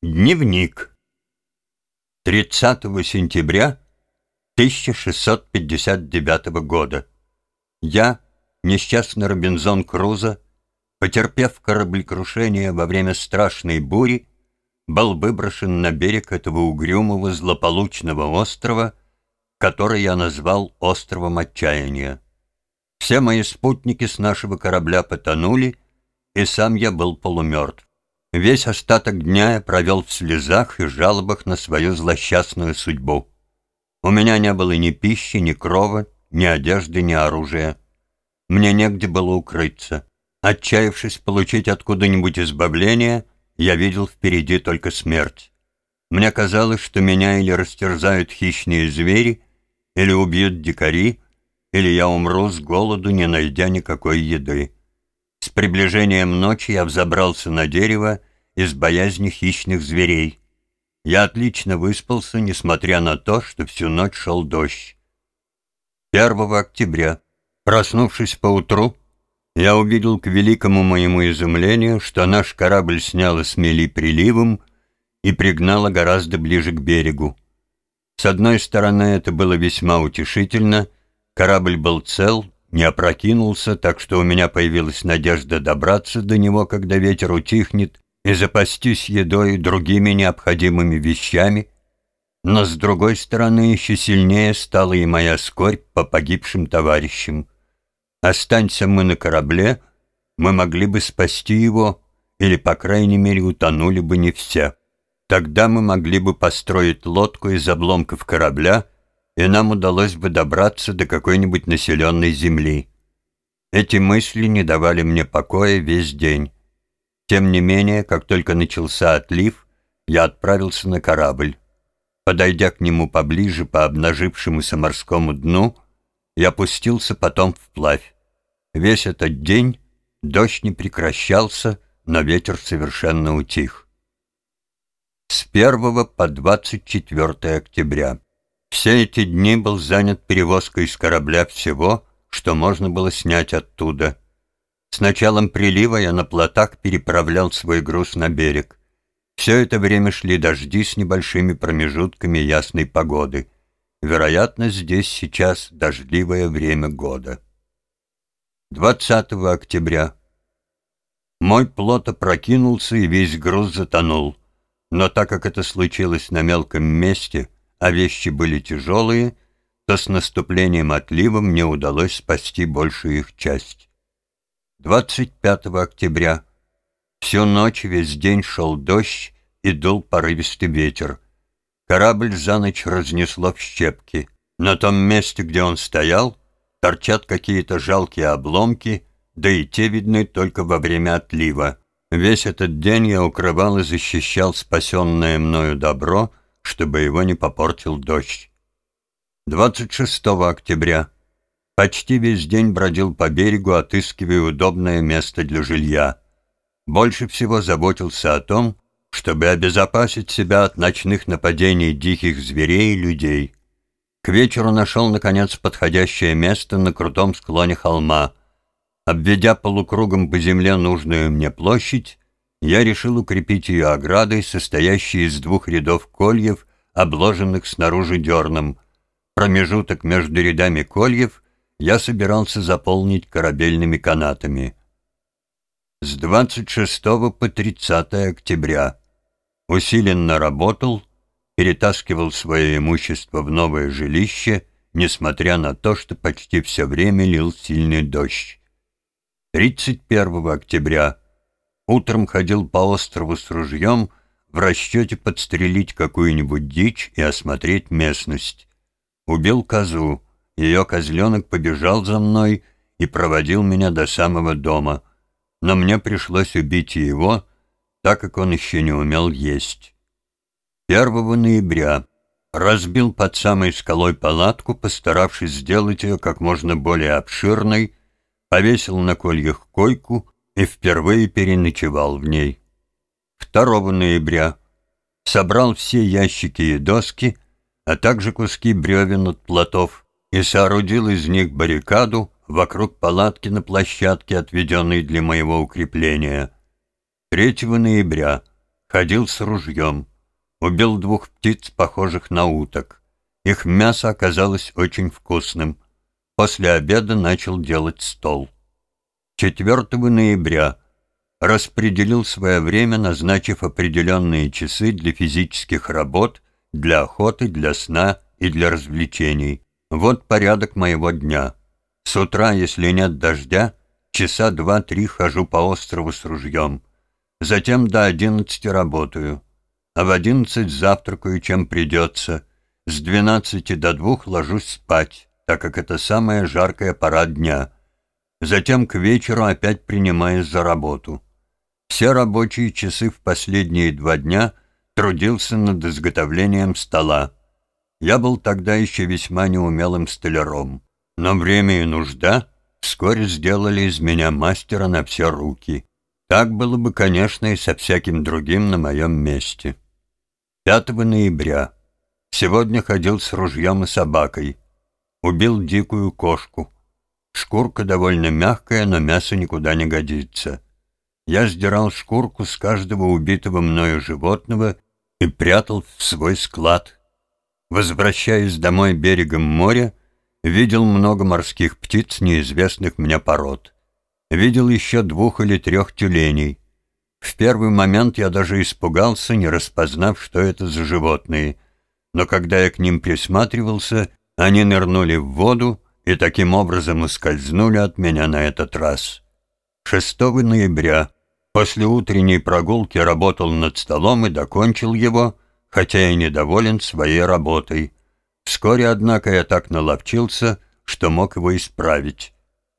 Дневник. 30 сентября 1659 года. Я, несчастный Робинзон Крузо, потерпев кораблекрушение во время страшной бури, был выброшен на берег этого угрюмого злополучного острова, который я назвал островом отчаяния. Все мои спутники с нашего корабля потонули, и сам я был полумертв. Весь остаток дня я провел в слезах и жалобах на свою злосчастную судьбу. У меня не было ни пищи, ни крова, ни одежды, ни оружия. Мне негде было укрыться. Отчаявшись получить откуда-нибудь избавление, я видел впереди только смерть. Мне казалось, что меня или растерзают хищные звери, или убьют дикари, или я умру с голоду, не найдя никакой еды. С приближением ночи я взобрался на дерево из боязни хищных зверей. Я отлично выспался, несмотря на то, что всю ночь шел дождь. 1 октября, проснувшись поутру, я увидел к великому моему изумлению, что наш корабль сняло с мели приливом и пригнало гораздо ближе к берегу. С одной стороны, это было весьма утешительно, корабль был цел, не опрокинулся, так что у меня появилась надежда добраться до него, когда ветер утихнет, и запастись едой и другими необходимыми вещами, но, с другой стороны, еще сильнее стала и моя скорбь по погибшим товарищам. Останься мы на корабле, мы могли бы спасти его, или, по крайней мере, утонули бы не все. Тогда мы могли бы построить лодку из обломков корабля — и нам удалось бы добраться до какой-нибудь населенной земли. Эти мысли не давали мне покоя весь день. Тем не менее, как только начался отлив, я отправился на корабль. Подойдя к нему поближе по обнажившемуся морскому дну, я опустился потом вплавь. Весь этот день дождь не прекращался, но ветер совершенно утих. С 1 по 24 октября. Все эти дни был занят перевозкой из корабля всего, что можно было снять оттуда. С началом прилива я на плотах переправлял свой груз на берег. Все это время шли дожди с небольшими промежутками ясной погоды. Вероятно, здесь сейчас дождливое время года. 20 октября. Мой плот опрокинулся, и весь груз затонул. Но так как это случилось на мелком месте — а вещи были тяжелые, то с наступлением отлива мне удалось спасти большую их часть. 25 октября. Всю ночь весь день шел дождь и дул порывистый ветер. Корабль за ночь разнесло в щепки. На том месте, где он стоял, торчат какие-то жалкие обломки, да и те видны только во время отлива. Весь этот день я укрывал и защищал спасенное мною добро — чтобы его не попортил дождь. 26 октября. Почти весь день бродил по берегу, отыскивая удобное место для жилья. Больше всего заботился о том, чтобы обезопасить себя от ночных нападений диких зверей и людей. К вечеру нашел, наконец, подходящее место на крутом склоне холма. Обведя полукругом по земле нужную мне площадь, я решил укрепить ее оградой, состоящей из двух рядов кольев, обложенных снаружи дерном. Промежуток между рядами кольев я собирался заполнить корабельными канатами. С 26 по 30 октября усиленно работал, перетаскивал свое имущество в новое жилище, несмотря на то, что почти все время лил сильный дождь. 31 октября Утром ходил по острову с ружьем в расчете подстрелить какую-нибудь дичь и осмотреть местность. Убил козу, ее козленок побежал за мной и проводил меня до самого дома, но мне пришлось убить его, так как он еще не умел есть. 1 ноября разбил под самой скалой палатку, постаравшись сделать ее как можно более обширной, повесил на кольях койку и впервые переночевал в ней. 2 ноября собрал все ящики и доски, а также куски бревен от плотов и соорудил из них баррикаду вокруг палатки на площадке, отведенной для моего укрепления. 3 ноября ходил с ружьем. Убил двух птиц, похожих на уток. Их мясо оказалось очень вкусным. После обеда начал делать стол. 4 ноября распределил свое время, назначив определенные часы для физических работ, для охоты, для сна и для развлечений. Вот порядок моего дня. С утра, если нет дождя, часа два-три хожу по острову с ружьем. Затем до одиннадцати работаю. А в одиннадцать завтракаю, чем придется. С двенадцати до двух ложусь спать, так как это самая жаркая пора дня. Затем к вечеру опять принимаюсь за работу. Все рабочие часы в последние два дня трудился над изготовлением стола. Я был тогда еще весьма неумелым столяром. Но время и нужда вскоре сделали из меня мастера на все руки. Так было бы, конечно, и со всяким другим на моем месте. 5 ноября. Сегодня ходил с ружьем и собакой. Убил дикую кошку. Шкурка довольно мягкая, но мясо никуда не годится. Я сдирал шкурку с каждого убитого мною животного и прятал в свой склад. Возвращаясь домой берегом моря, Видел много морских птиц неизвестных мне пород. Видел еще двух или трех тюленей. В первый момент я даже испугался, не распознав, что это за животные. Но когда я к ним присматривался, они нырнули в воду и таким образом ускользнули от меня на этот раз. 6 ноября после утренней прогулки работал над столом и докончил его, хотя и недоволен своей работой — Вскоре, однако, я так наловчился, что мог его исправить.